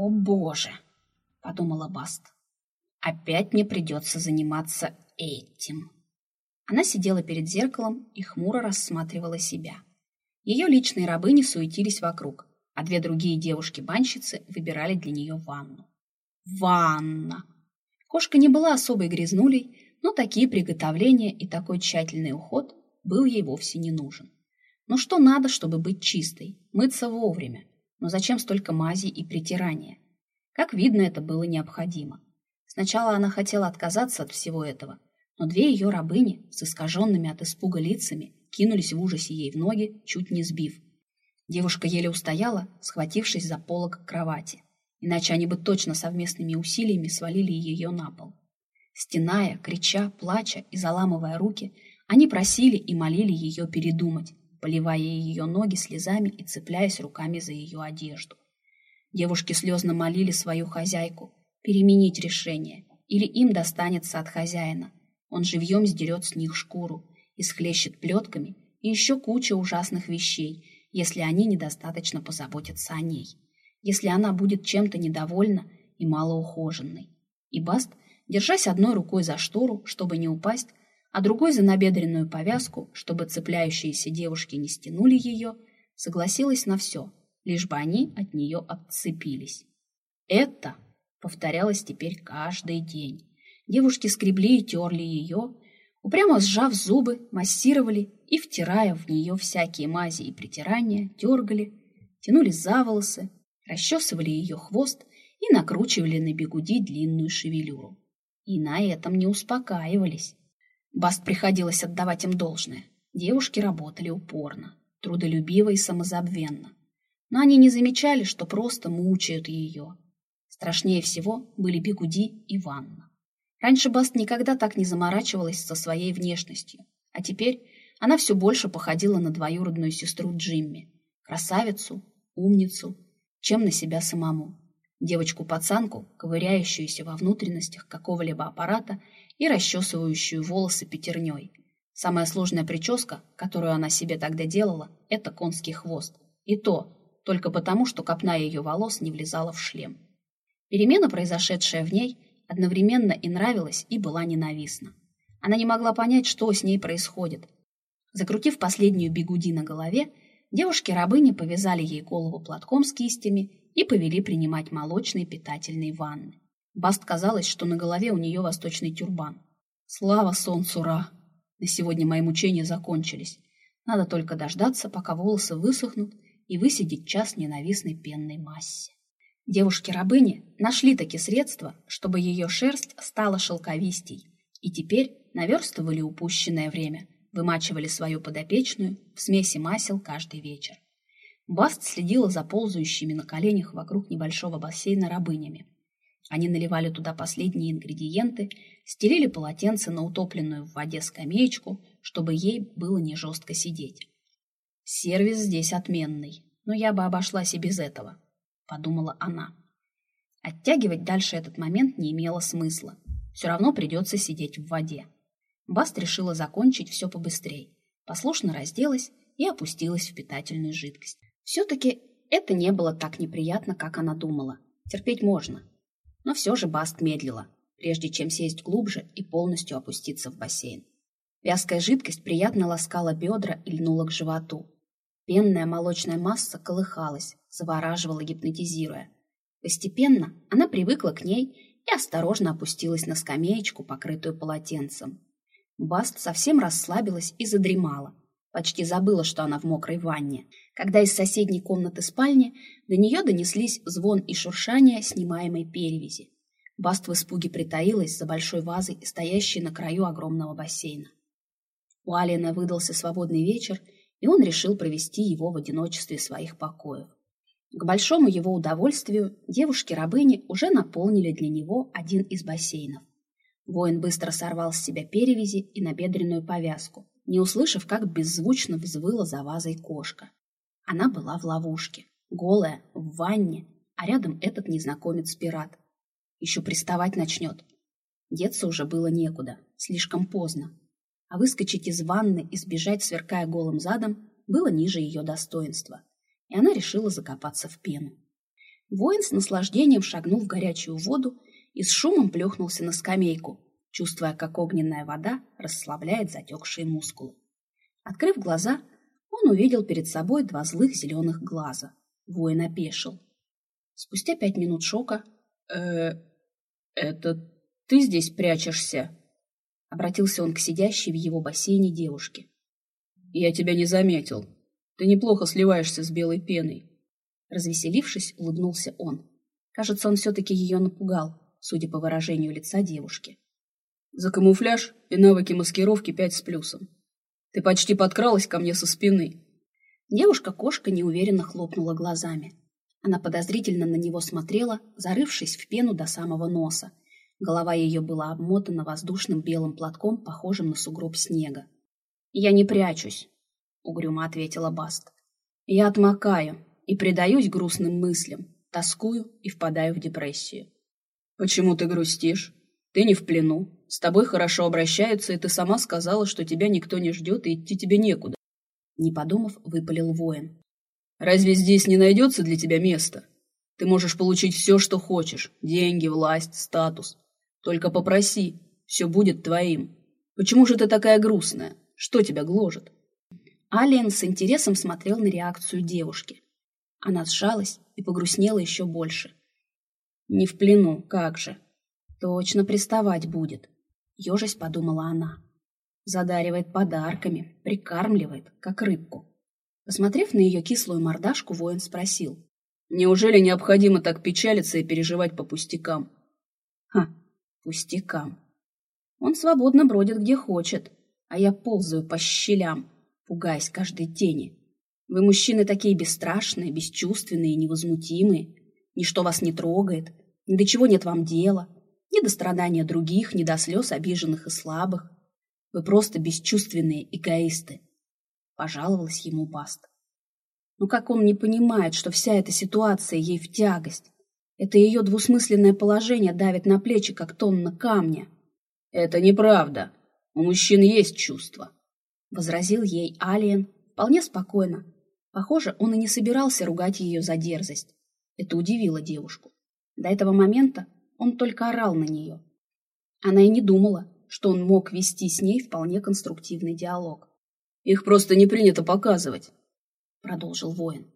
«О, боже!» — подумала Баст. «Опять мне придется заниматься этим». Она сидела перед зеркалом и хмуро рассматривала себя. Ее личные рабыни суетились вокруг, а две другие девушки-банщицы выбирали для нее ванну. Ванна! Кошка не была особой грязнулей, но такие приготовления и такой тщательный уход был ей вовсе не нужен. Но что надо, чтобы быть чистой? Мыться вовремя. Но зачем столько мази и притирания? Как видно, это было необходимо. Сначала она хотела отказаться от всего этого, но две ее рабыни с искаженными от испуга лицами кинулись в ужасе ей в ноги, чуть не сбив. Девушка еле устояла, схватившись за полок кровати, иначе они бы точно совместными усилиями свалили ее на пол. Стеная, крича, плача и заламывая руки, они просили и молили ее передумать, поливая ее ноги слезами и цепляясь руками за ее одежду. Девушки слезно молили свою хозяйку переменить решение, или им достанется от хозяина, он живьем сдерет с них шкуру и схлещет плетками и еще куча ужасных вещей, если они недостаточно позаботятся о ней, если она будет чем-то недовольна и малоухоженной. И Баст, держась одной рукой за штору, чтобы не упасть, а другой за набедренную повязку, чтобы цепляющиеся девушки не стянули ее, согласилась на все, лишь бы они от нее отцепились. Это повторялось теперь каждый день. Девушки скребли и терли ее, упрямо сжав зубы, массировали и, втирая в нее всякие мази и притирания, дергали, тянули за волосы, расчесывали ее хвост и накручивали на бегуди длинную шевелюру. И на этом не успокаивались. Баст приходилось отдавать им должное. Девушки работали упорно, трудолюбиво и самозабвенно. Но они не замечали, что просто мучают ее. Страшнее всего были бегуди и ванна. Раньше Баст никогда так не заморачивалась со своей внешностью, а теперь она все больше походила на двоюродную сестру Джимми, красавицу, умницу, чем на себя самому. Девочку-пацанку, ковыряющуюся во внутренностях какого-либо аппарата и расчесывающую волосы пятерней. Самая сложная прическа, которую она себе тогда делала, это конский хвост. И то только потому, что копна ее волос не влезала в шлем. Перемена, произошедшая в ней, одновременно и нравилась, и была ненавистна. Она не могла понять, что с ней происходит. Закрутив последнюю бегуди на голове, девушки-рабыни повязали ей голову платком с кистями и повели принимать молочные питательные ванны. Баст казалось, что на голове у нее восточный тюрбан. Слава солнцу Ра! На сегодня мои мучения закончились. Надо только дождаться, пока волосы высохнут, и высидеть час ненавистной пенной массе. Девушки-рабыни нашли таки средства, чтобы ее шерсть стала шелковистей, и теперь наверстывали упущенное время, вымачивали свою подопечную в смеси масел каждый вечер. Баст следила за ползающими на коленях вокруг небольшого бассейна рабынями. Они наливали туда последние ингредиенты, стелили полотенце на утопленную в воде скамеечку, чтобы ей было не жестко сидеть. Сервис здесь отменный, но я бы обошлась и без этого подумала она. Оттягивать дальше этот момент не имело смысла. Все равно придется сидеть в воде. Баст решила закончить все побыстрее. Послушно разделась и опустилась в питательную жидкость. Все-таки это не было так неприятно, как она думала. Терпеть можно. Но все же Баст медлила, прежде чем сесть глубже и полностью опуститься в бассейн. Вязкая жидкость приятно ласкала бедра и льнула к животу. Пенная молочная масса колыхалась, завораживала, гипнотизируя. Постепенно она привыкла к ней и осторожно опустилась на скамеечку, покрытую полотенцем. Баст совсем расслабилась и задремала. Почти забыла, что она в мокрой ванне. Когда из соседней комнаты спальни до нее донеслись звон и шуршание снимаемой перевязи. Баст в испуге притаилась за большой вазой, стоящей на краю огромного бассейна. У Алина выдался свободный вечер, и он решил провести его в одиночестве своих покоев. К большому его удовольствию девушки-рабыни уже наполнили для него один из бассейнов. Воин быстро сорвал с себя перевязи и набедренную повязку, не услышав, как беззвучно взвыла за вазой кошка. Она была в ловушке, голая, в ванне, а рядом этот незнакомец-пират. Еще приставать начнет. Деться уже было некуда, слишком поздно. А выскочить из ванны и сбежать, сверкая голым задом, было ниже ее достоинства и она решила закопаться в пену. Воин с наслаждением шагнул в горячую воду и с шумом плюхнулся на скамейку, чувствуя, как огненная вода расслабляет затекшие мускулы. Открыв глаза, он увидел перед собой два злых зеленых глаза. Воин опешил. Спустя пять минут шока... э это ты здесь прячешься?» Обратился он к сидящей в его бассейне девушке. «Я тебя не заметил. Ты неплохо сливаешься с белой пеной». Развеселившись, улыбнулся он. Кажется, он все-таки ее напугал, судя по выражению лица девушки. «За камуфляж и навыки маскировки пять с плюсом. Ты почти подкралась ко мне со спины». Девушка-кошка неуверенно хлопнула глазами. Она подозрительно на него смотрела, зарывшись в пену до самого носа. Голова ее была обмотана воздушным белым платком, похожим на сугроб снега. «Я не прячусь», — угрюмо ответила Баст. «Я отмокаю и предаюсь грустным мыслям, тоскую и впадаю в депрессию». «Почему ты грустишь? Ты не в плену. С тобой хорошо обращаются, и ты сама сказала, что тебя никто не ждет, и идти тебе некуда». Не подумав, выпалил воин. Разве здесь не найдется для тебя места? Ты можешь получить все, что хочешь. Деньги, власть, статус. Только попроси, все будет твоим. Почему же ты такая грустная? Что тебя гложет?» Алиен с интересом смотрел на реакцию девушки. Она сжалась и погрустнела еще больше. «Не в плену, как же. Точно приставать будет», — ежась подумала она. Задаривает подарками, прикармливает, как рыбку. Посмотрев на ее кислую мордашку, воин спросил. «Неужели необходимо так печалиться и переживать по пустякам?» «Ха, пустякам. Он свободно бродит где хочет, а я ползаю по щелям, пугаясь каждой тени. Вы, мужчины, такие бесстрашные, бесчувственные, невозмутимые. Ничто вас не трогает, ни до чего нет вам дела, ни до страдания других, ни до слез обиженных и слабых. Вы просто бесчувственные эгоисты пожаловалась ему Баст. Ну как он не понимает, что вся эта ситуация ей в тягость? Это ее двусмысленное положение давит на плечи, как тонна камня. «Это неправда. У мужчин есть чувства», — возразил ей Алиен вполне спокойно. Похоже, он и не собирался ругать ее за дерзость. Это удивило девушку. До этого момента он только орал на нее. Она и не думала, что он мог вести с ней вполне конструктивный диалог. Их просто не принято показывать, продолжил воин.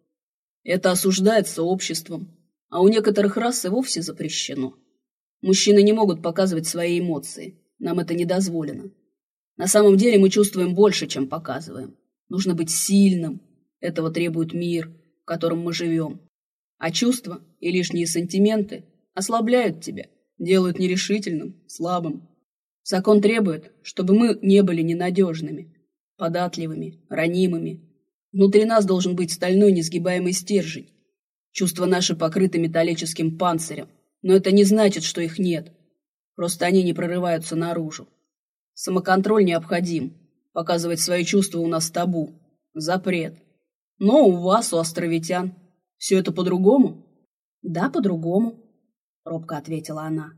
Это осуждается обществом, а у некоторых рас и вовсе запрещено. Мужчины не могут показывать свои эмоции, нам это не дозволено. На самом деле мы чувствуем больше, чем показываем. Нужно быть сильным, этого требует мир, в котором мы живем. А чувства и лишние сантименты ослабляют тебя, делают нерешительным, слабым. Закон требует, чтобы мы не были ненадежными, податливыми, ранимыми. Внутри нас должен быть стальной несгибаемый стержень. Чувства наши покрыты металлическим панцирем, но это не значит, что их нет. Просто они не прорываются наружу. Самоконтроль необходим. Показывать свои чувства у нас табу. Запрет. Но у вас, у островитян, все это по-другому? Да, по-другому, робко ответила она.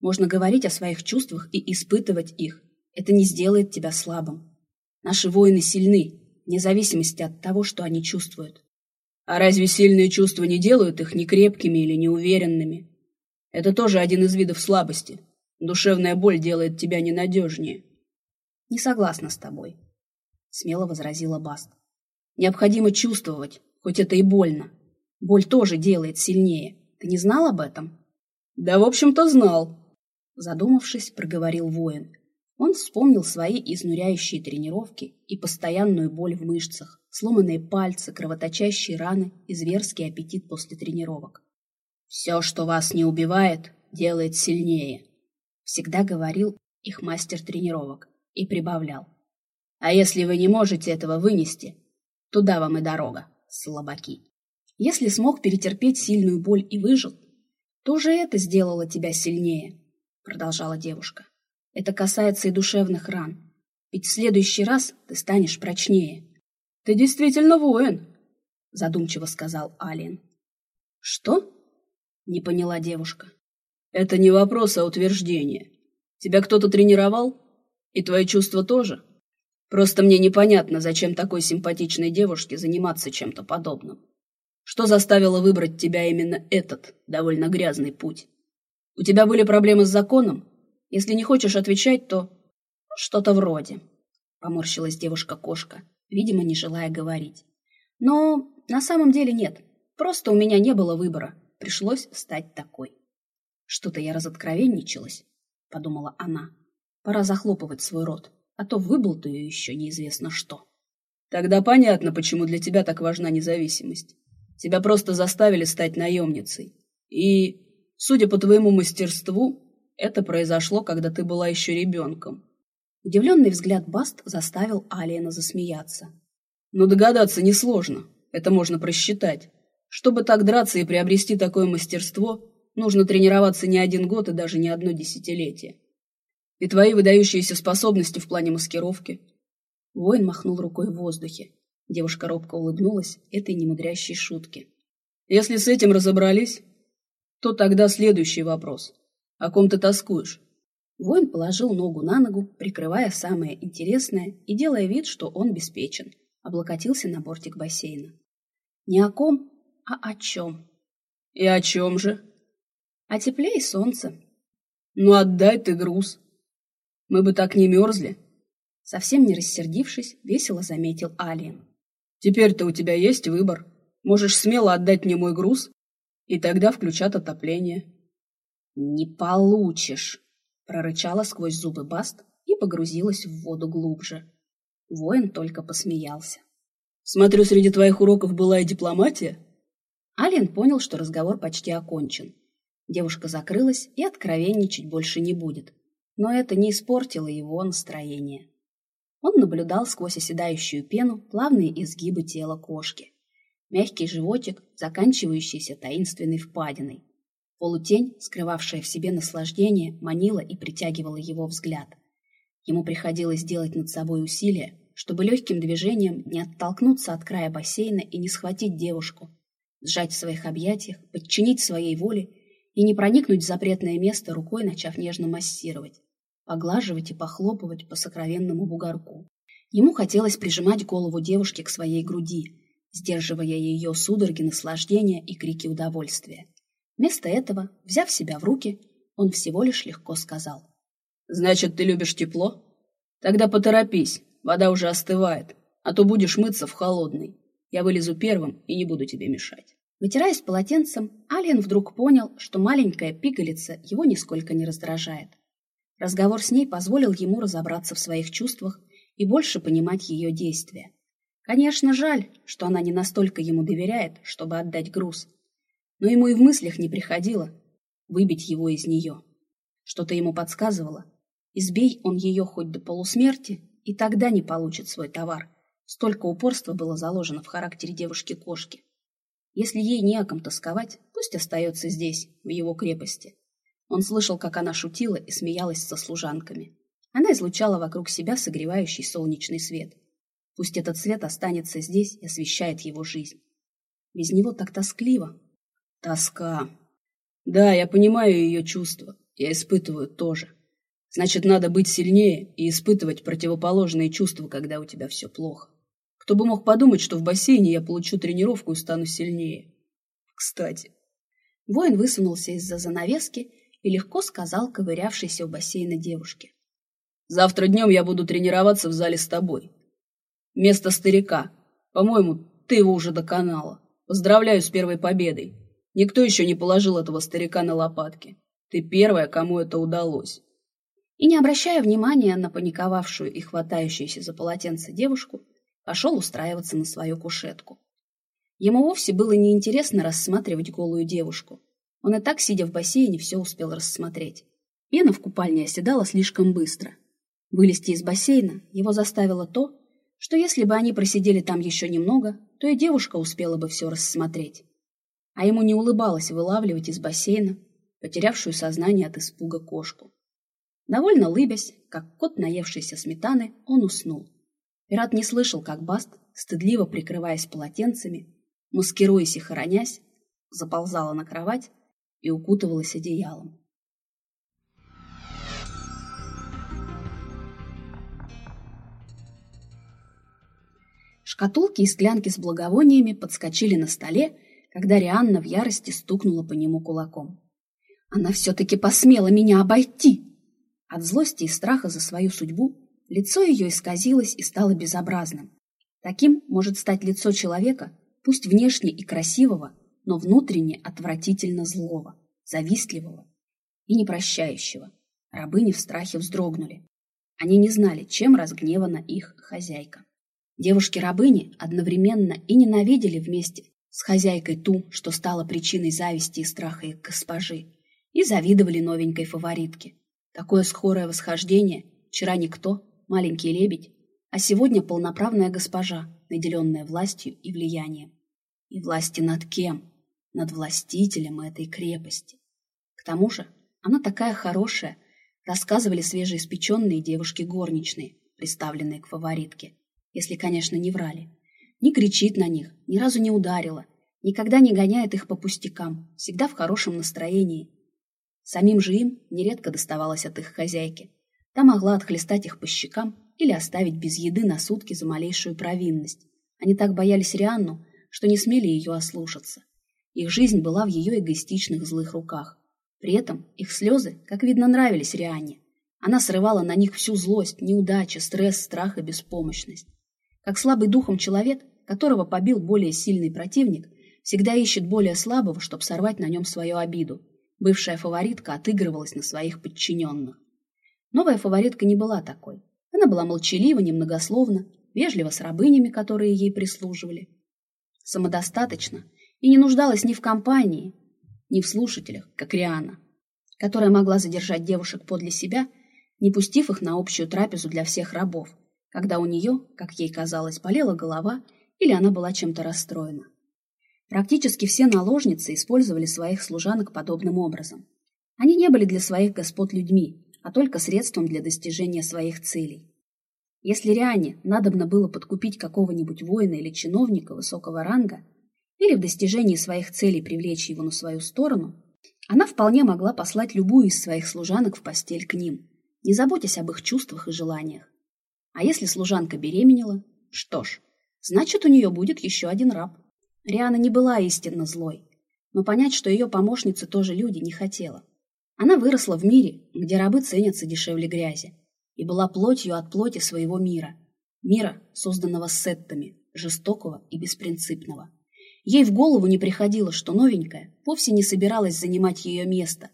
Можно говорить о своих чувствах и испытывать их. Это не сделает тебя слабым. Наши воины сильны, вне зависимости от того, что они чувствуют. А разве сильные чувства не делают их некрепкими или неуверенными? Это тоже один из видов слабости. Душевная боль делает тебя ненадежнее. Не согласна с тобой, смело возразила Баст. Необходимо чувствовать, хоть это и больно. Боль тоже делает сильнее. Ты не знал об этом? Да, в общем-то, знал. Задумавшись, проговорил воин. Он вспомнил свои изнуряющие тренировки и постоянную боль в мышцах, сломанные пальцы, кровоточащие раны и зверский аппетит после тренировок. «Все, что вас не убивает, делает сильнее», — всегда говорил их мастер тренировок и прибавлял. «А если вы не можете этого вынести, туда вам и дорога, слабаки». Если смог перетерпеть сильную боль и выжил, то уже это сделало тебя сильнее, продолжала девушка. Это касается и душевных ран. Ведь в следующий раз ты станешь прочнее. Ты действительно воин, задумчиво сказал Алиен. Что? Не поняла девушка. Это не вопрос, а утверждение. Тебя кто-то тренировал? И твои чувства тоже? Просто мне непонятно, зачем такой симпатичной девушке заниматься чем-то подобным. Что заставило выбрать тебя именно этот, довольно грязный путь? У тебя были проблемы с законом? Если не хочешь отвечать, то... Что-то вроде. Поморщилась девушка-кошка, видимо, не желая говорить. Но на самом деле нет. Просто у меня не было выбора. Пришлось стать такой. Что-то я разоткровенничалась, подумала она. Пора захлопывать свой рот, а то выболтаю еще неизвестно что. Тогда понятно, почему для тебя так важна независимость. Тебя просто заставили стать наемницей. И, судя по твоему мастерству, это произошло, когда ты была еще ребенком. Удивленный взгляд Баст заставил Алиена засмеяться. Но догадаться несложно. Это можно просчитать. Чтобы так драться и приобрести такое мастерство, нужно тренироваться не один год и даже не одно десятилетие. И твои выдающиеся способности в плане маскировки. Воин махнул рукой в воздухе. Девушка робко улыбнулась этой немудрящей шутке. Если с этим разобрались, то тогда следующий вопрос. О ком ты тоскуешь? Воин положил ногу на ногу, прикрывая самое интересное и делая вид, что он беспечен, облокотился на бортик бассейна. Не о ком, а о чем? И о чем же? О тепле и солнце. Ну отдай ты груз. Мы бы так не мерзли. Совсем не рассердившись, весело заметил Алиен. Теперь-то у тебя есть выбор. Можешь смело отдать мне мой груз, и тогда включат отопление. Не получишь, прорычала сквозь зубы Баст и погрузилась в воду глубже. Воин только посмеялся. Смотрю, среди твоих уроков была и дипломатия. Ален понял, что разговор почти окончен. Девушка закрылась и откровенничать больше не будет. Но это не испортило его настроение. Он наблюдал сквозь оседающую пену плавные изгибы тела кошки. Мягкий животик, заканчивающийся таинственной впадиной. Полутень, скрывавшая в себе наслаждение, манила и притягивала его взгляд. Ему приходилось делать над собой усилия, чтобы легким движением не оттолкнуться от края бассейна и не схватить девушку, сжать в своих объятиях, подчинить своей воле и не проникнуть в запретное место рукой, начав нежно массировать поглаживать и похлопывать по сокровенному бугорку. Ему хотелось прижимать голову девушки к своей груди, сдерживая ее судороги наслаждения и крики удовольствия. Вместо этого, взяв себя в руки, он всего лишь легко сказал. «Значит, ты любишь тепло? Тогда поторопись, вода уже остывает, а то будешь мыться в холодной. Я вылезу первым и не буду тебе мешать». Вытираясь полотенцем, Алиен вдруг понял, что маленькая пигалица его нисколько не раздражает. Разговор с ней позволил ему разобраться в своих чувствах и больше понимать ее действия. Конечно, жаль, что она не настолько ему доверяет, чтобы отдать груз. Но ему и в мыслях не приходило выбить его из нее. Что-то ему подсказывало. Избей он ее хоть до полусмерти, и тогда не получит свой товар. Столько упорства было заложено в характере девушки-кошки. Если ей не о ком тосковать, пусть остается здесь, в его крепости. Он слышал, как она шутила и смеялась со служанками. Она излучала вокруг себя согревающий солнечный свет. Пусть этот свет останется здесь и освещает его жизнь. Без него так тоскливо. Тоска. Да, я понимаю ее чувства. Я испытываю тоже. Значит, надо быть сильнее и испытывать противоположные чувства, когда у тебя все плохо. Кто бы мог подумать, что в бассейне я получу тренировку и стану сильнее. Кстати. Воин высунулся из-за занавески и легко сказал ковырявшейся у бассейна девушке. «Завтра днем я буду тренироваться в зале с тобой. Место старика. По-моему, ты его уже доконала. Поздравляю с первой победой. Никто еще не положил этого старика на лопатки. Ты первая, кому это удалось». И, не обращая внимания на паниковавшую и хватающуюся за полотенце девушку, пошел устраиваться на свою кушетку. Ему вовсе было неинтересно рассматривать голую девушку. Он и так, сидя в бассейне, все успел рассмотреть. Пена в купальне оседала слишком быстро. Вылезти из бассейна его заставило то, что если бы они просидели там еще немного, то и девушка успела бы все рассмотреть. А ему не улыбалось вылавливать из бассейна потерявшую сознание от испуга кошку. Довольно лыбясь, как кот, наевшийся сметаны, он уснул. Пират не слышал, как Баст, стыдливо прикрываясь полотенцами, маскируясь и хоронясь, заползала на кровать и укутывалась одеялом. Шкатулки и склянки с благовониями подскочили на столе, когда Рианна в ярости стукнула по нему кулаком. Она все-таки посмела меня обойти! От злости и страха за свою судьбу лицо ее исказилось и стало безобразным. Таким может стать лицо человека, пусть внешне и красивого, но внутренне отвратительно злого, завистливого и непрощающего. Рабыни в страхе вздрогнули. Они не знали, чем разгневана их хозяйка. Девушки-рабыни одновременно и ненавидели вместе с хозяйкой ту, что стала причиной зависти и страха их госпожи, и завидовали новенькой фаворитке. Такое скорое восхождение вчера никто, маленький лебедь, а сегодня полноправная госпожа, наделенная властью и влиянием. И власти над кем? Над властителем этой крепости. К тому же она такая хорошая, рассказывали свежеиспеченные девушки горничные, приставленные к фаворитке, если, конечно, не врали. Не кричит на них, ни разу не ударила, никогда не гоняет их по пустякам, всегда в хорошем настроении. Самим же им нередко доставалось от их хозяйки. Та могла отхлестать их по щекам или оставить без еды на сутки за малейшую провинность. Они так боялись Рианну, что не смели ее ослушаться. Их жизнь была в ее эгоистичных злых руках. При этом их слезы, как видно, нравились Рианне. Она срывала на них всю злость, неудачи, стресс, страх и беспомощность. Как слабый духом человек, которого побил более сильный противник, всегда ищет более слабого, чтобы сорвать на нем свою обиду. Бывшая фаворитка отыгрывалась на своих подчиненных. Новая фаворитка не была такой. Она была молчалива, немногословна, вежлива с рабынями, которые ей прислуживали. Самодостаточно и не нуждалась ни в компании, ни в слушателях, как Риана, которая могла задержать девушек подле себя, не пустив их на общую трапезу для всех рабов, когда у нее, как ей казалось, болела голова или она была чем-то расстроена. Практически все наложницы использовали своих служанок подобным образом. Они не были для своих господ людьми, а только средством для достижения своих целей. Если Риане надобно было подкупить какого-нибудь воина или чиновника высокого ранга, или в достижении своих целей привлечь его на свою сторону, она вполне могла послать любую из своих служанок в постель к ним, не заботясь об их чувствах и желаниях. А если служанка беременела, что ж, значит, у нее будет еще один раб. Риана не была истинно злой, но понять, что ее помощницы тоже люди, не хотела. Она выросла в мире, где рабы ценятся дешевле грязи, и была плотью от плоти своего мира, мира, созданного сеттами, жестокого и беспринципного. Ей в голову не приходило, что новенькая вовсе не собиралась занимать ее место.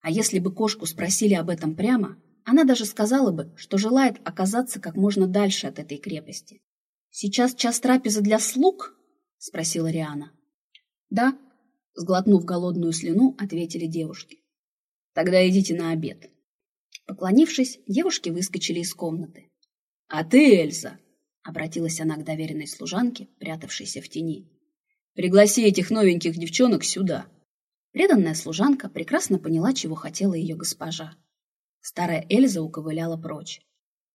А если бы кошку спросили об этом прямо, она даже сказала бы, что желает оказаться как можно дальше от этой крепости. «Сейчас час трапезы для слуг?» — спросила Риана. «Да», — сглотнув голодную слюну, ответили девушки. «Тогда идите на обед». Поклонившись, девушки выскочили из комнаты. «А ты, Эльза!» — обратилась она к доверенной служанке, прятавшейся в тени. Пригласи этих новеньких девчонок сюда. Преданная служанка прекрасно поняла, чего хотела ее госпожа. Старая Эльза уковыляла прочь.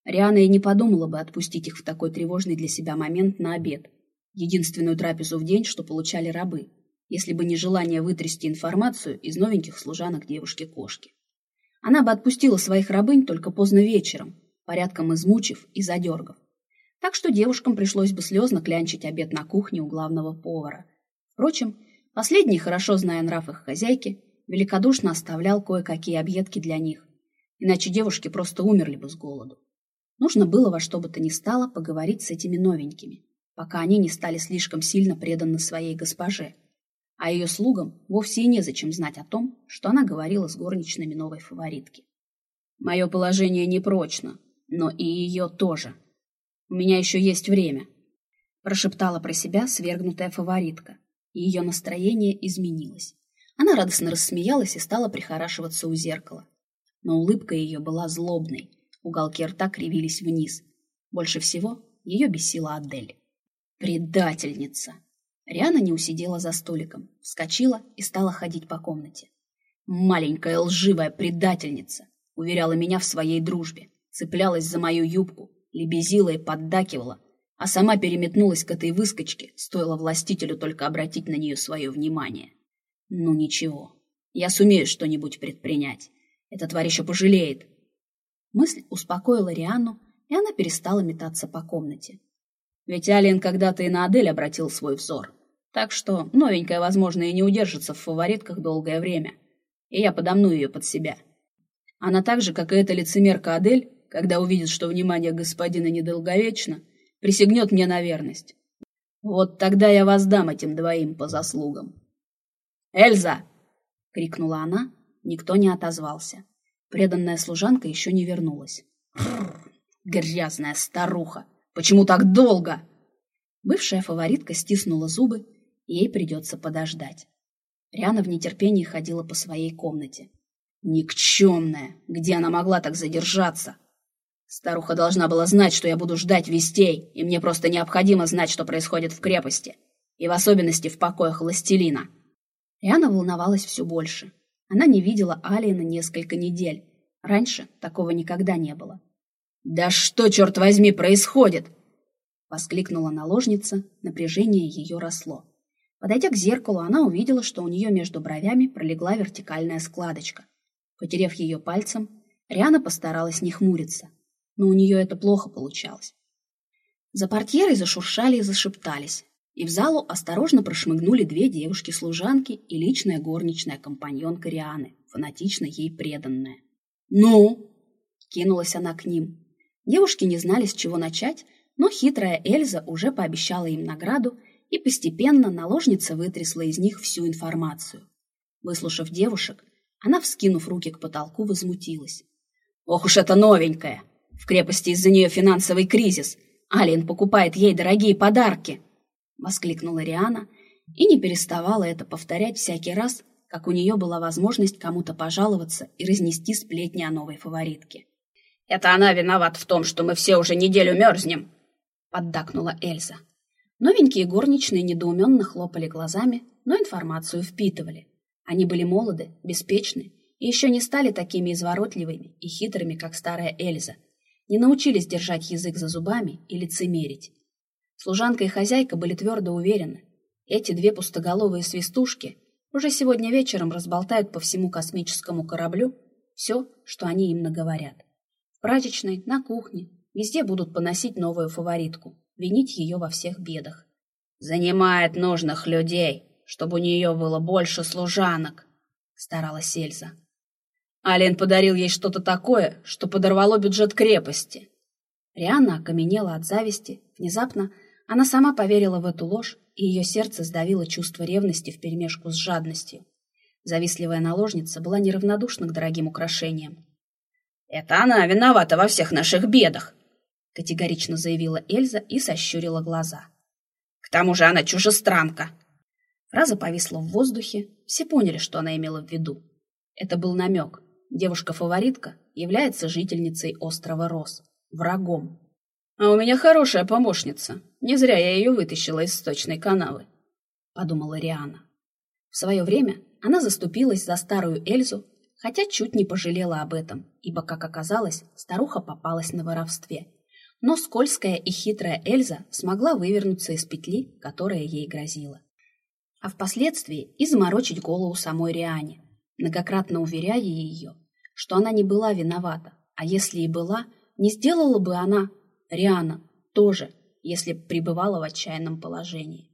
Риана и не подумала бы отпустить их в такой тревожный для себя момент на обед, единственную трапезу в день, что получали рабы, если бы не желание вытрясти информацию из новеньких служанок девушки-кошки. Она бы отпустила своих рабынь только поздно вечером, порядком измучив и задергав. Так что девушкам пришлось бы слезно клянчить обед на кухне у главного повара, Впрочем, последний, хорошо зная нрав их хозяйки, великодушно оставлял кое-какие объедки для них, иначе девушки просто умерли бы с голоду. Нужно было во что бы то ни стало поговорить с этими новенькими, пока они не стали слишком сильно преданы своей госпоже, а ее слугам вовсе и незачем знать о том, что она говорила с горничными новой фаворитки. «Мое положение непрочно, но и ее тоже. У меня еще есть время», – прошептала про себя свергнутая фаворитка, и ее настроение изменилось. Она радостно рассмеялась и стала прихорашиваться у зеркала. Но улыбка ее была злобной, уголки рта кривились вниз. Больше всего ее бесила Адель. «Предательница!» Риана не усидела за столиком, вскочила и стала ходить по комнате. «Маленькая лживая предательница!» Уверяла меня в своей дружбе, цеплялась за мою юбку, лебезила и поддакивала, а сама переметнулась к этой выскочке, стоило властителю только обратить на нее свое внимание. Ну ничего, я сумею что-нибудь предпринять. Эта тварь еще пожалеет. Мысль успокоила Рианну, и она перестала метаться по комнате. Ведь Алиен когда-то и на Адель обратил свой взор. Так что новенькая, возможно, и не удержится в фаворитках долгое время. И я подомну ее под себя. Она так же, как и эта лицемерка Адель, когда увидит, что внимание господина недолговечно, присягнет мне на верность. Вот тогда я воздам этим двоим по заслугам. «Эльза!» — крикнула она. Никто не отозвался. Преданная служанка еще не вернулась. Грязная старуха! Почему так долго? Бывшая фаворитка стиснула зубы, ей придется подождать. Риана в нетерпении ходила по своей комнате. Никчемная! Где она могла так задержаться? Старуха должна была знать, что я буду ждать вестей, и мне просто необходимо знать, что происходит в крепости, и в особенности в покоях властелина. Риана волновалась все больше. Она не видела Алиена несколько недель. Раньше такого никогда не было. «Да что, черт возьми, происходит?» Воскликнула наложница, напряжение ее росло. Подойдя к зеркалу, она увидела, что у нее между бровями пролегла вертикальная складочка. Потерев ее пальцем, Риана постаралась не хмуриться, но у нее это плохо получалось. За портьерой зашуршали и зашептались, и в залу осторожно прошмыгнули две девушки-служанки и личная горничная компаньонка Рианы, фанатично ей преданная. «Ну?» — кинулась она к ним. Девушки не знали, с чего начать, но хитрая Эльза уже пообещала им награду, и постепенно наложница вытрясла из них всю информацию. Выслушав девушек, она, вскинув руки к потолку, возмутилась. «Ох уж это новенькая! В крепости из-за нее финансовый кризис. Алиен покупает ей дорогие подарки!» Воскликнула Риана и не переставала это повторять всякий раз, как у нее была возможность кому-то пожаловаться и разнести сплетни о новой фаворитке. «Это она виновата в том, что мы все уже неделю мерзнем!» — поддакнула Эльза. Новенькие горничные недоуменно хлопали глазами, но информацию впитывали. Они были молоды, беспечны и еще не стали такими изворотливыми и хитрыми, как старая Эльза. Не научились держать язык за зубами и лицемерить. Служанка и хозяйка были твердо уверены. Эти две пустоголовые свистушки уже сегодня вечером разболтают по всему космическому кораблю все, что они им наговорят прачечной, на кухне. Везде будут поносить новую фаворитку, винить ее во всех бедах. «Занимает нужных людей, чтобы у нее было больше служанок», — старалась Эльза. Ален подарил ей что-то такое, что подорвало бюджет крепости. Рианна окаменела от зависти. Внезапно она сама поверила в эту ложь, и ее сердце сдавило чувство ревности вперемешку с жадностью. Завистливая наложница была неравнодушна к дорогим украшениям. «Это она виновата во всех наших бедах», — категорично заявила Эльза и сощурила глаза. «К тому же она чужестранка». Фраза повисла в воздухе, все поняли, что она имела в виду. Это был намек. Девушка-фаворитка является жительницей острова Рос, врагом. «А у меня хорошая помощница. Не зря я ее вытащила из сточной канавы», — подумала Риана. В свое время она заступилась за старую Эльзу хотя чуть не пожалела об этом, ибо, как оказалось, старуха попалась на воровстве. Но скользкая и хитрая Эльза смогла вывернуться из петли, которая ей грозила. А впоследствии и заморочить голову самой Риане, многократно уверяя ее, что она не была виновата, а если и была, не сделала бы она, Риана, тоже, если пребывала в отчаянном положении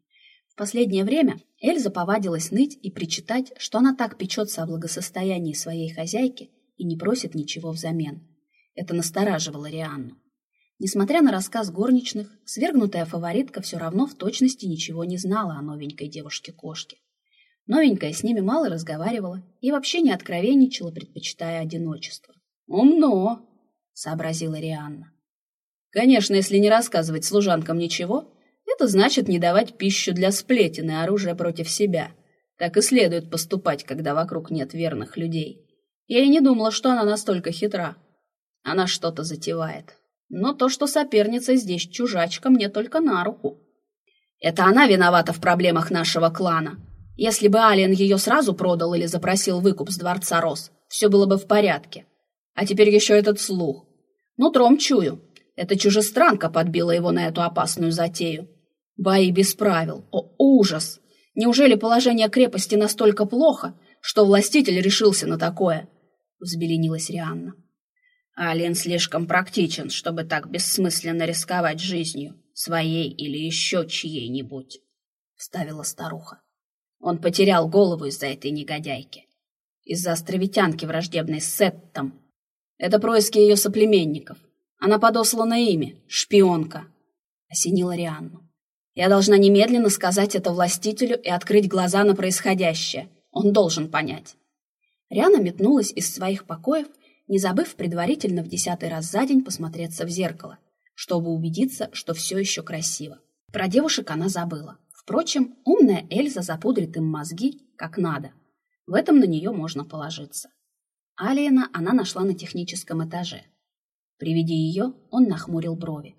последнее время Эльза повадилась ныть и причитать, что она так печется о благосостоянии своей хозяйки и не просит ничего взамен. Это настораживало Рианну. Несмотря на рассказ горничных, свергнутая фаворитка все равно в точности ничего не знала о новенькой девушке-кошке. Новенькая с ними мало разговаривала и вообще не откровенничала, предпочитая одиночество. «Умно!» — сообразила Рианна. «Конечно, если не рассказывать служанкам ничего, это значит не давать пищу для сплетен и оружия против себя. Так и следует поступать, когда вокруг нет верных людей. Я и не думала, что она настолько хитра. Она что-то затевает. Но то, что соперница здесь чужачка, мне только на руку. Это она виновата в проблемах нашего клана. Если бы Алиен ее сразу продал или запросил выкуп с дворца Рос, все было бы в порядке. А теперь еще этот слух. Нутром чую. Эта чужестранка подбила его на эту опасную затею. Бои без правил. О, ужас! Неужели положение крепости настолько плохо, что властитель решился на такое? Взбеленилась Рианна. Ален слишком практичен, чтобы так бессмысленно рисковать жизнью, своей или еще чьей-нибудь. вставила старуха. Он потерял голову из-за этой негодяйки. Из-за островитянки враждебной с Сеттом. Это происки ее соплеменников. Она подослана ими, шпионка. Осенила Рианну. Я должна немедленно сказать это властителю и открыть глаза на происходящее. Он должен понять. Риана метнулась из своих покоев, не забыв предварительно в десятый раз за день посмотреться в зеркало, чтобы убедиться, что все еще красиво. Про девушек она забыла. Впрочем, умная Эльза запудрит им мозги как надо. В этом на нее можно положиться. Алиена она нашла на техническом этаже. При виде ее он нахмурил брови.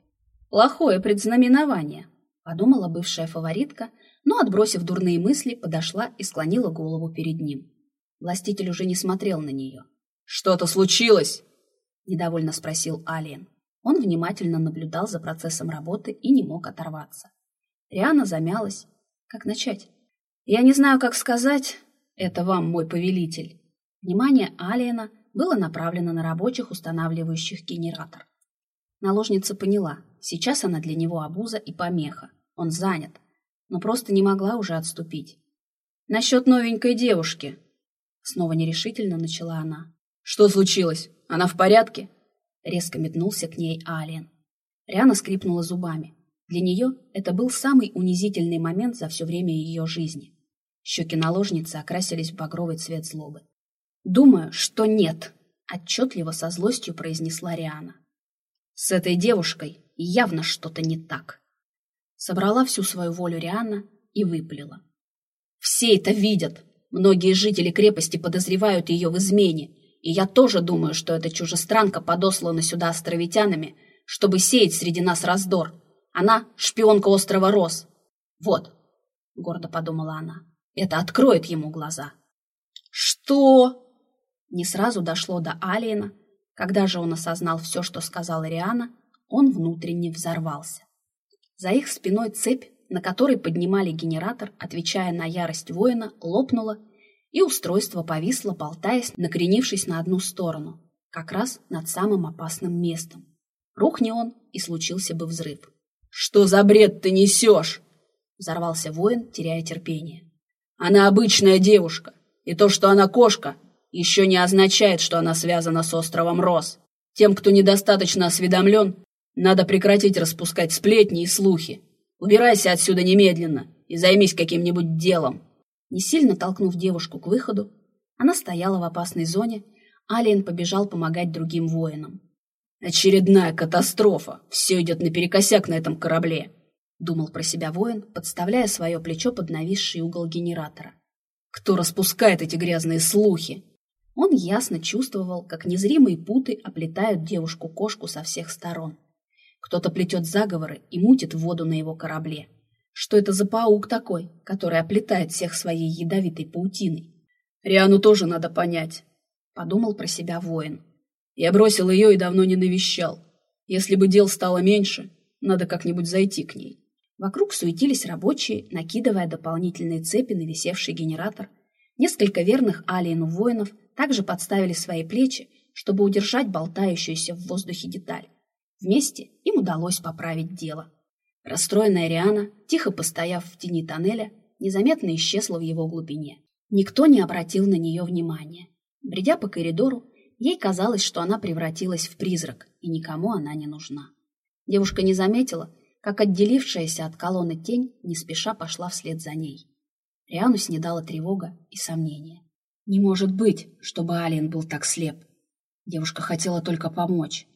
«Плохое предзнаменование», — подумала бывшая фаворитка, но, отбросив дурные мысли, подошла и склонила голову перед ним. Властитель уже не смотрел на нее. «Что-то случилось?» — недовольно спросил Алиен. Он внимательно наблюдал за процессом работы и не мог оторваться. Риана замялась. Как начать? «Я не знаю, как сказать. Это вам, мой повелитель». Внимание Алиена было направлено на рабочих, устанавливающих генератор. Наложница поняла, сейчас она для него обуза и помеха. Он занят, но просто не могла уже отступить. «Насчет новенькой девушки», Снова нерешительно начала она. «Что случилось? Она в порядке?» Резко метнулся к ней Алиен. Риана скрипнула зубами. Для нее это был самый унизительный момент за все время ее жизни. Щеки наложницы окрасились в багровый цвет злобы. «Думаю, что нет», — отчетливо со злостью произнесла Риана. «С этой девушкой явно что-то не так». Собрала всю свою волю Риана и выпалила. «Все это видят! Многие жители крепости подозревают ее в измене, и я тоже думаю, что эта чужестранка подослана сюда островитянами, чтобы сеять среди нас раздор. Она — шпионка острова Рос. Вот, — гордо подумала она, — это откроет ему глаза. Что? Не сразу дошло до Алиена. Когда же он осознал все, что сказала Риана, он внутренне взорвался. За их спиной цепь на которой поднимали генератор, отвечая на ярость воина, лопнула, и устройство повисло, болтаясь, накренившись на одну сторону, как раз над самым опасным местом. Рухни он, и случился бы взрыв. «Что за бред ты несешь?» Взорвался воин, теряя терпение. «Она обычная девушка, и то, что она кошка, еще не означает, что она связана с островом Рос. Тем, кто недостаточно осведомлен, надо прекратить распускать сплетни и слухи. Убирайся отсюда немедленно и займись каким-нибудь делом. Не сильно толкнув девушку к выходу, она стояла в опасной зоне, Алиен побежал помогать другим воинам. «Очередная катастрофа! Все идет наперекосяк на этом корабле!» Думал про себя воин, подставляя свое плечо под нависший угол генератора. «Кто распускает эти грязные слухи?» Он ясно чувствовал, как незримые путы оплетают девушку-кошку со всех сторон. Кто-то плетет заговоры и мутит воду на его корабле. Что это за паук такой, который оплетает всех своей ядовитой паутиной? Риану тоже надо понять, — подумал про себя воин. Я бросил ее и давно не навещал. Если бы дел стало меньше, надо как-нибудь зайти к ней. Вокруг суетились рабочие, накидывая дополнительные цепи на висевший генератор. Несколько верных Алиену воинов также подставили свои плечи, чтобы удержать болтающуюся в воздухе деталь. Вместе им удалось поправить дело. Расстроенная Риана, тихо постояв в тени тоннеля, незаметно исчезла в его глубине. Никто не обратил на нее внимания. Бредя по коридору, ей казалось, что она превратилась в призрак, и никому она не нужна. Девушка не заметила, как отделившаяся от колонны тень не спеша пошла вслед за ней. Риану снедала тревога и сомнение. Не может быть, чтобы Алиен был так слеп. Девушка хотела только помочь.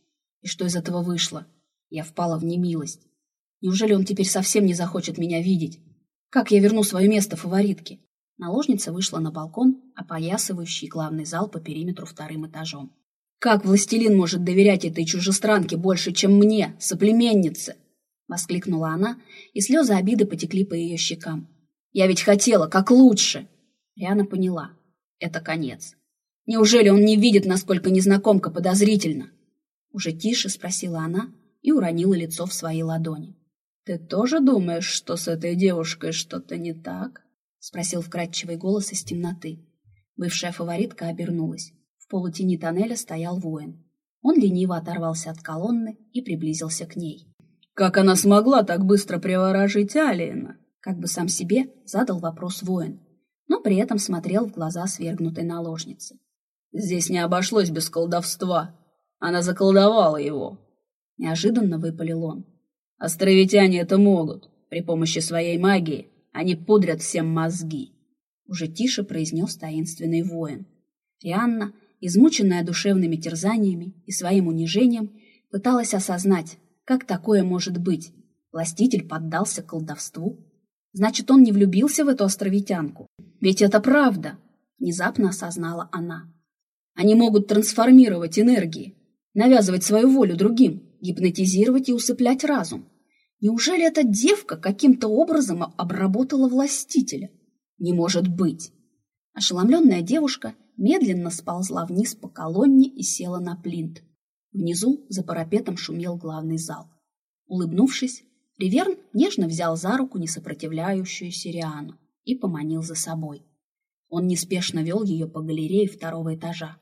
И что из этого вышло? Я впала в немилость. Неужели он теперь совсем не захочет меня видеть? Как я верну свое место фаворитки? Наложница вышла на балкон, опоясывающий главный зал по периметру вторым этажом. «Как властелин может доверять этой чужестранке больше, чем мне, соплеменнице?» Воскликнула она, и слезы обиды потекли по ее щекам. «Я ведь хотела, как лучше!» Риана поняла. Это конец. Неужели он не видит, насколько незнакомка подозрительна? Уже тише спросила она и уронила лицо в свои ладони. «Ты тоже думаешь, что с этой девушкой что-то не так?» Спросил вкрадчивый голос из темноты. Бывшая фаворитка обернулась. В полутени тоннеля стоял воин. Он лениво оторвался от колонны и приблизился к ней. «Как она смогла так быстро приворожить Алиена? Как бы сам себе задал вопрос воин, но при этом смотрел в глаза свергнутой наложницы. «Здесь не обошлось без колдовства. Она заколдовала его», — неожиданно выпалил он. «Островитяне это могут. При помощи своей магии они пудрят всем мозги», — уже тише произнес таинственный воин. Рианна, измученная душевными терзаниями и своим унижением, пыталась осознать, как такое может быть. Властитель поддался колдовству. Значит, он не влюбился в эту островитянку. Ведь это правда, внезапно осознала она. Они могут трансформировать энергии, навязывать свою волю другим, гипнотизировать и усыплять разум. Неужели эта девка каким-то образом обработала властителя? Не может быть. Ошеломленная девушка медленно сползла вниз по колонне и села на плинт. Внизу за парапетом шумел главный зал. Улыбнувшись, Риверн нежно взял за руку несопротивляющуюся Риану и поманил за собой. Он неспешно вел ее по галерее второго этажа.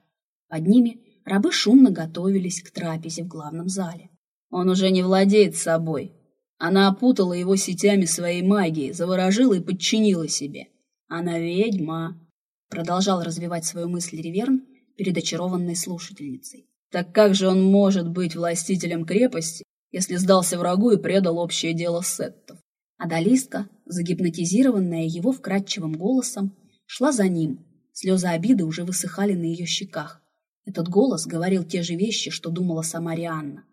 Под ними рабы шумно готовились к трапезе в главном зале. Он уже не владеет собой. Она опутала его сетями своей магии, заворожила и подчинила себе. Она ведьма, продолжал развивать свою мысль Риверн перед очарованной слушательницей. Так как же он может быть властителем крепости, если сдался врагу и предал общее дело сеттов? Адалистка, загипнотизированная его вкрадчивым голосом, шла за ним. Слезы обиды уже высыхали на ее щеках. Этот голос говорил те же вещи, что думала сама Рианна.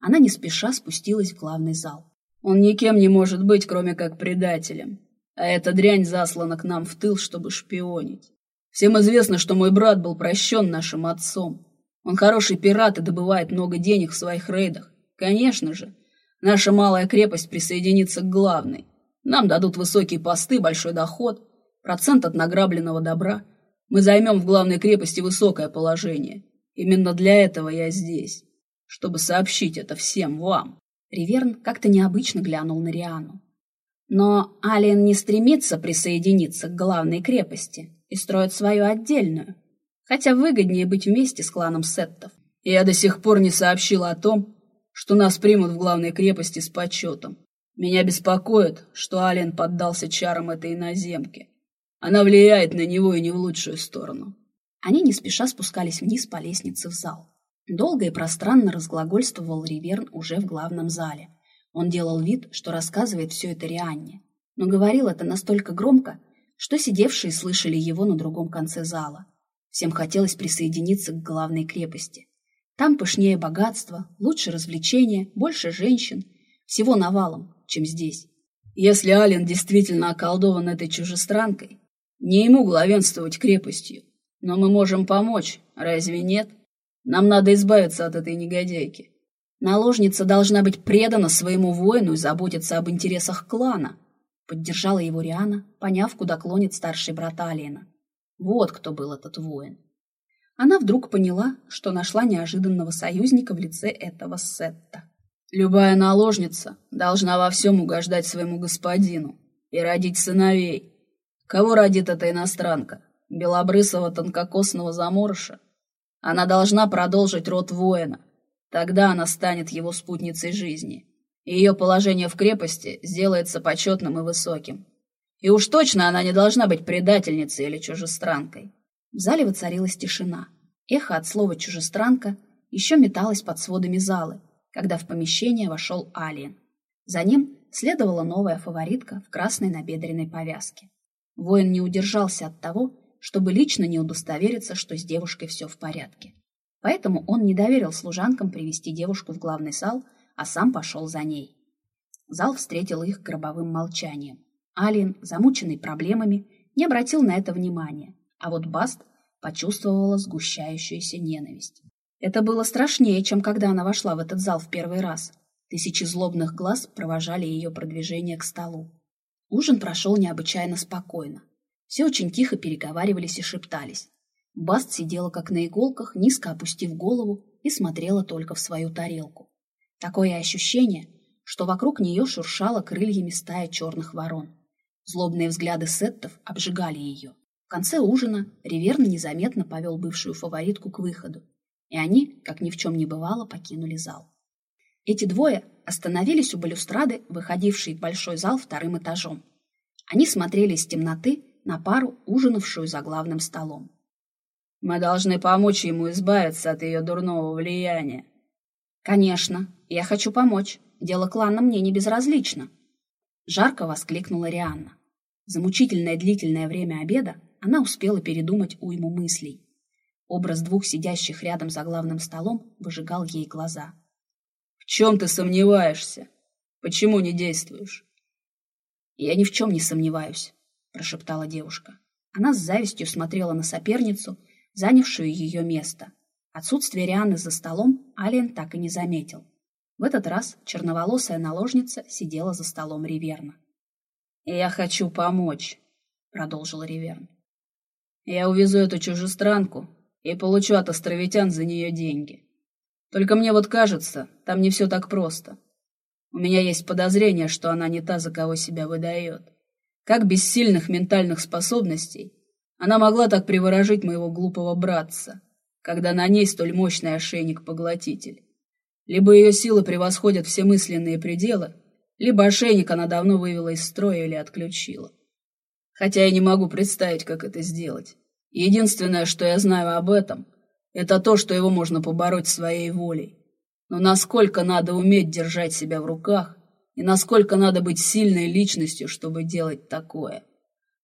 Она не спеша спустилась в главный зал. «Он никем не может быть, кроме как предателем. А эта дрянь заслана к нам в тыл, чтобы шпионить. Всем известно, что мой брат был прощен нашим отцом. Он хороший пират и добывает много денег в своих рейдах. Конечно же, наша малая крепость присоединится к главной. Нам дадут высокие посты, большой доход, процент от награбленного добра – мы займем в главной крепости высокое положение. Именно для этого я здесь, чтобы сообщить это всем вам. Риверн как-то необычно глянул на Риану. Но Алиен не стремится присоединиться к главной крепости и строит свою отдельную, хотя выгоднее быть вместе с кланом Сеттов. Я до сих пор не сообщила о том, что нас примут в главной крепости с почетом. Меня беспокоит, что Алиен поддался чарам этой иноземки. Она влияет на него и не в лучшую сторону. Они не спеша спускались вниз по лестнице в зал. Долго и пространно разглагольствовал Риверн уже в главном зале. Он делал вид, что рассказывает все это Рианне, но говорил это настолько громко, что сидевшие слышали его на другом конце зала. Всем хотелось присоединиться к главной крепости. Там пышнее богатство, лучше развлечения, больше женщин, всего навалом, чем здесь. Если Ален действительно околдован этой чужестранкой, не ему главенствовать крепостью, но мы можем помочь, разве нет? Нам надо избавиться от этой негодяйки. Наложница должна быть предана своему воину и заботиться об интересах клана, поддержала его Риана, поняв, куда клонит старший брат Алиена. Вот кто был этот воин. Она вдруг поняла, что нашла неожиданного союзника в лице этого Сетта. Любая наложница должна во всем угождать своему господину и родить сыновей, Кого родит эта иностранка? Белобрысого тонкокосного заморыша? Она должна продолжить род воина. Тогда она станет его спутницей жизни. Ее положение в крепости сделается почетным и высоким. И уж точно она не должна быть предательницей или чужестранкой. В зале воцарилась тишина. Эхо от слова «чужестранка» еще металось под сводами залы, когда в помещение вошел Алиен. За ним следовала новая фаворитка в красной набедренной повязке. Воин не удержался от того, чтобы лично не удостовериться, что с девушкой все в порядке. Поэтому он не доверил служанкам привести девушку в главный зал, а сам пошел за ней. Зал встретил их гробовым молчанием. Алиен, замученный проблемами, не обратил на это внимания, а вот Баст почувствовала сгущающуюся ненависть. Это было страшнее, чем когда она вошла в этот зал в первый раз. Тысячи злобных глаз провожали ее продвижение к столу. Ужин прошел необычайно спокойно. Все очень тихо переговаривались и шептались. Баст сидела как на иголках, низко опустив голову и смотрела только в свою тарелку. Такое ощущение, что вокруг нее шуршала крыльями стая черных ворон. Злобные взгляды сеттов обжигали ее. В конце ужина Риверна незаметно повел бывшую фаворитку к выходу, и они, как ни в чем не бывало, покинули зал. Эти двое остановились у балюстрады, выходившей в большой зал вторым этажом. Они смотрели из темноты на пару, ужинавшую за главным столом. «Мы должны помочь ему избавиться от ее дурного влияния». «Конечно, я хочу помочь. Дело клана мне не безразлично», — жарко воскликнула Рианна. За мучительное длительное время обеда она успела передумать уйму мыслей. Образ двух сидящих рядом за главным столом выжигал ей глаза. «В чем ты сомневаешься? Почему не действуешь?» «Я ни в чем не сомневаюсь», — прошептала девушка. Она с завистью смотрела на соперницу, занявшую ее место. Отсутствие Рианы за столом Алиен так и не заметил. В этот раз черноволосая наложница сидела за столом Риверна. «Я хочу помочь», — продолжил Риверн. «Я увезу эту чужестранку и получу от островитян за нее деньги. Только мне вот кажется, там не все так просто. У меня есть подозрение, что она не та, за кого себя выдает. Как без сильных ментальных способностей она могла так приворожить моего глупого братца, когда на ней столь мощный ошейник-поглотитель. Либо ее силы превосходят все мысленные пределы, либо ошейник она давно вывела из строя или отключила. Хотя я не могу представить, как это сделать. Единственное, что я знаю об этом, это то, что его можно побороть своей волей. Но насколько надо уметь держать себя в руках, и насколько надо быть сильной личностью, чтобы делать такое.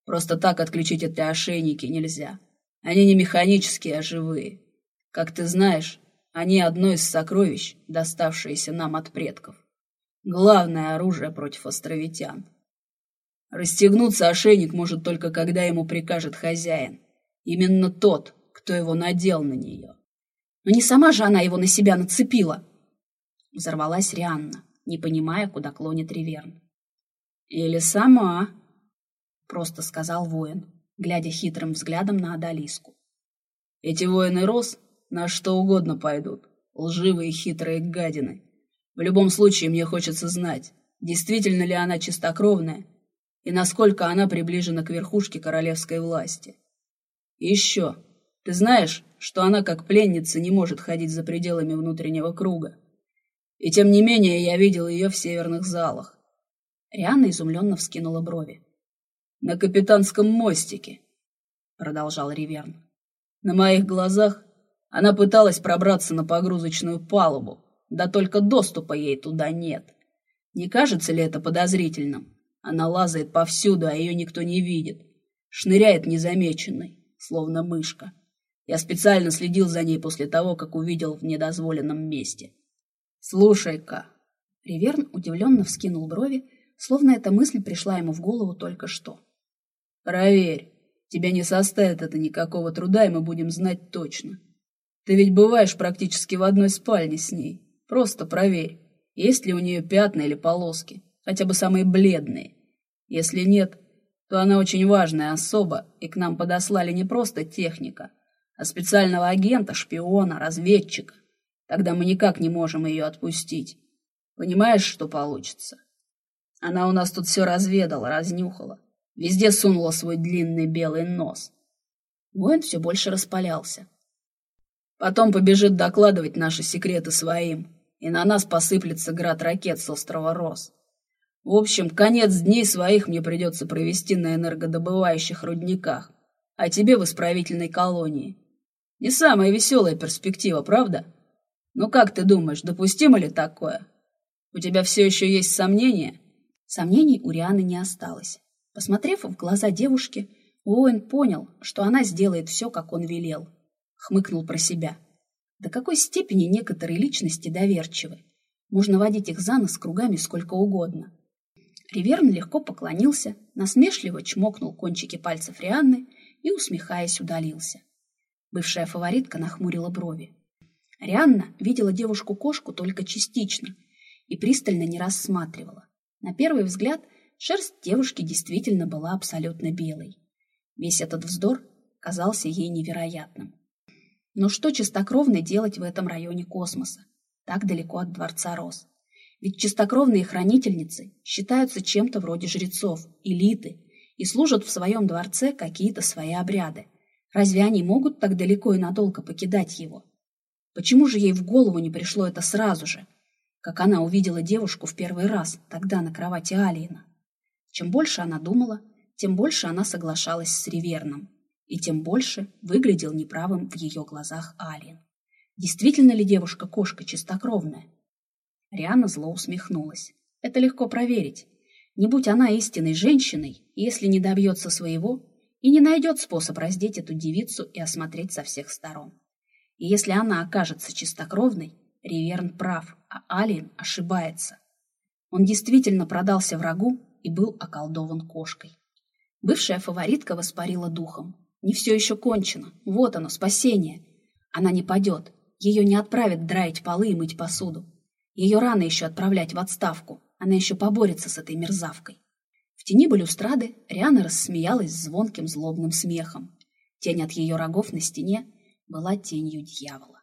Просто так отключить эти ошейники нельзя. Они не механические, а живые. Как ты знаешь, они одно из сокровищ, доставшиеся нам от предков. Главное оружие против островитян. Расстегнуться ошейник может только когда ему прикажет хозяин. Именно тот, кто его надел на нее. Но не сама же она его на себя нацепила. Взорвалась Рианна, не понимая, куда клонит Риверн. Или сама, просто сказал воин, глядя хитрым взглядом на Адалиску. Эти воины Рос на что угодно пойдут, лживые хитрые гадины. В любом случае мне хочется знать, действительно ли она чистокровная и насколько она приближена к верхушке королевской власти. Еще, ты знаешь, что она как пленница не может ходить за пределами внутреннего круга. И тем не менее я видел ее в северных залах. Риана изумленно вскинула брови. «На капитанском мостике», — продолжал Риверн. «На моих глазах она пыталась пробраться на погрузочную палубу, да только доступа ей туда нет. Не кажется ли это подозрительным? Она лазает повсюду, а ее никто не видит. Шныряет незамеченной словно мышка. Я специально следил за ней после того, как увидел в недозволенном месте. «Слушай-ка!» Риверн удивленно вскинул брови, словно эта мысль пришла ему в голову только что. «Проверь. Тебя не составит это никакого труда, и мы будем знать точно. Ты ведь бываешь практически в одной спальне с ней. Просто проверь, есть ли у нее пятна или полоски, хотя бы самые бледные. Если нет, то она очень важная особа, и к нам подослали не просто техника, а специального агента, шпиона, разведчика. Тогда мы никак не можем ее отпустить. Понимаешь, что получится? Она у нас тут все разведала, разнюхала. Везде сунула свой длинный белый нос. Воин все больше распалялся. Потом побежит докладывать наши секреты своим, и на нас посыплется град ракет с острова Рос. В общем, конец дней своих мне придется провести на энергодобывающих рудниках, а тебе в исправительной колонии. Не самая веселая перспектива, правда? Ну как ты думаешь, допустимо ли такое? У тебя все еще есть сомнения? Сомнений у Рианы не осталось. Посмотрев в глаза девушки, Уоэн понял, что она сделает все, как он велел. Хмыкнул про себя. До какой степени некоторые личности доверчивы. Можно водить их за нос кругами сколько угодно. Риверн легко поклонился, насмешливо чмокнул кончики пальцев Рианны и, усмехаясь, удалился. Бывшая фаворитка нахмурила брови. Рианна видела девушку-кошку только частично и пристально не рассматривала. На первый взгляд шерсть девушки действительно была абсолютно белой. Весь этот вздор казался ей невероятным. Но что чистокровно делать в этом районе космоса, так далеко от Дворца Рос? Ведь чистокровные хранительницы считаются чем-то вроде жрецов, элиты, и служат в своем дворце какие-то свои обряды. Разве они могут так далеко и надолго покидать его? Почему же ей в голову не пришло это сразу же, как она увидела девушку в первый раз, тогда на кровати Алиена? Чем больше она думала, тем больше она соглашалась с Реверном, и тем больше выглядел неправым в ее глазах Алиен. Действительно ли девушка-кошка чистокровная? Риана зло усмехнулась. Это легко проверить. Не будь она истинной женщиной, если не добьется своего и не найдет способ раздеть эту девицу и осмотреть со всех сторон. Если она окажется чистокровной, Риверн прав, а Алиен ошибается. Он действительно продался врагу и был околдован кошкой. Бывшая фаворитка воспарила духом. Не все еще кончено. Вот оно, спасение. Она не падет. Ее не отправят драить полы и мыть посуду. Ее рано еще отправлять в отставку. Она еще поборется с этой мерзавкой. В тени балюстрады Риана рассмеялась звонким злобным смехом. Тень от ее рогов на стене была тенью дьявола.